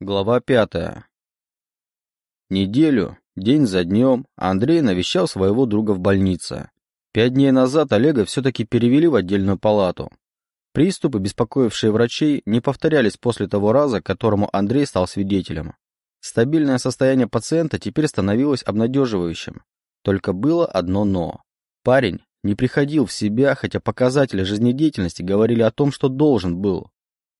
Глава пятая. Неделю, день за днем, Андрей навещал своего друга в больнице. Пять дней назад Олега все-таки перевели в отдельную палату. Приступы, беспокоившие врачей, не повторялись после того раза, которому Андрей стал свидетелем. Стабильное состояние пациента теперь становилось обнадеживающим. Только было одно «но». Парень не приходил в себя, хотя показатели жизнедеятельности говорили о том, что должен был.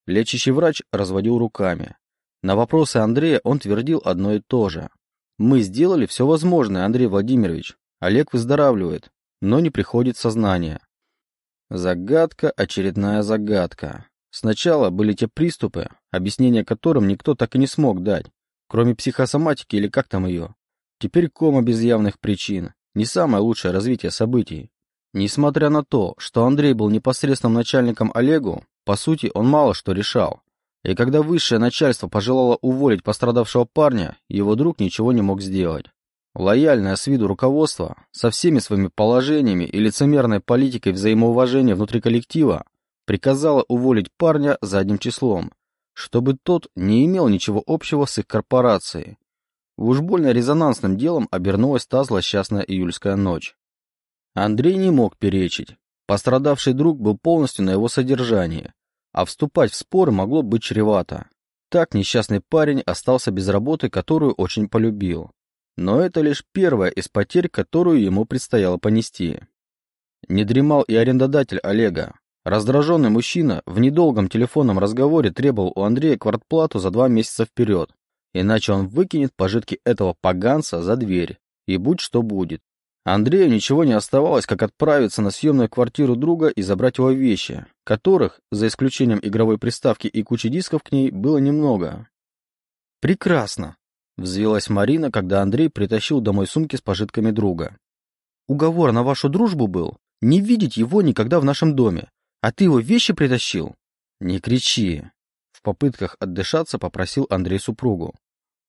Лечащий врач разводил руками. На вопросы Андрея он твердил одно и то же. «Мы сделали все возможное, Андрей Владимирович. Олег выздоравливает, но не приходит сознание». Загадка, очередная загадка. Сначала были те приступы, объяснения которым никто так и не смог дать, кроме психосоматики или как там ее. Теперь кома без явных причин. Не самое лучшее развитие событий. Несмотря на то, что Андрей был непосредственным начальником Олегу, по сути, он мало что решал. И когда высшее начальство пожелало уволить пострадавшего парня, его друг ничего не мог сделать. Лояльное с виду руководство, со всеми своими положениями и лицемерной политикой взаимоуважения внутри коллектива, приказало уволить парня задним числом, чтобы тот не имел ничего общего с их корпорацией. Уж больно резонансным делом обернулась та злосчастная июльская ночь. Андрей не мог перечить. Пострадавший друг был полностью на его содержании, а вступать в споры могло быть чревато. Так несчастный парень остался без работы, которую очень полюбил. Но это лишь первая из потерь, которую ему предстояло понести. Не дремал и арендодатель Олега. Раздраженный мужчина в недолгом телефонном разговоре требовал у Андрея квартплату за два месяца вперед, иначе он выкинет пожитки этого поганца за дверь, и будь что будет. Андрею ничего не оставалось, как отправиться на съемную квартиру друга и забрать его вещи, которых, за исключением игровой приставки и кучи дисков к ней, было немного. «Прекрасно!» — взвелась Марина, когда Андрей притащил домой сумки с пожитками друга. «Уговор на вашу дружбу был не видеть его никогда в нашем доме, а ты его вещи притащил?» «Не кричи!» — в попытках отдышаться попросил Андрей супругу.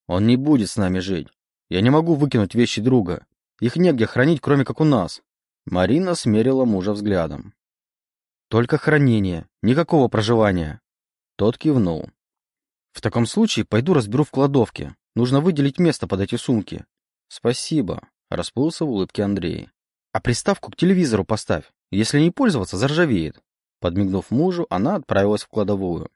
«Он не будет с нами жить. Я не могу выкинуть вещи друга. Их негде хранить, кроме как у нас». Марина смерила мужа взглядом. Только хранение, никакого проживания. Тот кивнул. В таком случае пойду разберу в кладовке. Нужно выделить место под эти сумки. Спасибо, расплылся в улыбке Андрей. А приставку к телевизору поставь. Если не пользоваться, заржавеет. Подмигнув мужу, она отправилась в кладовую.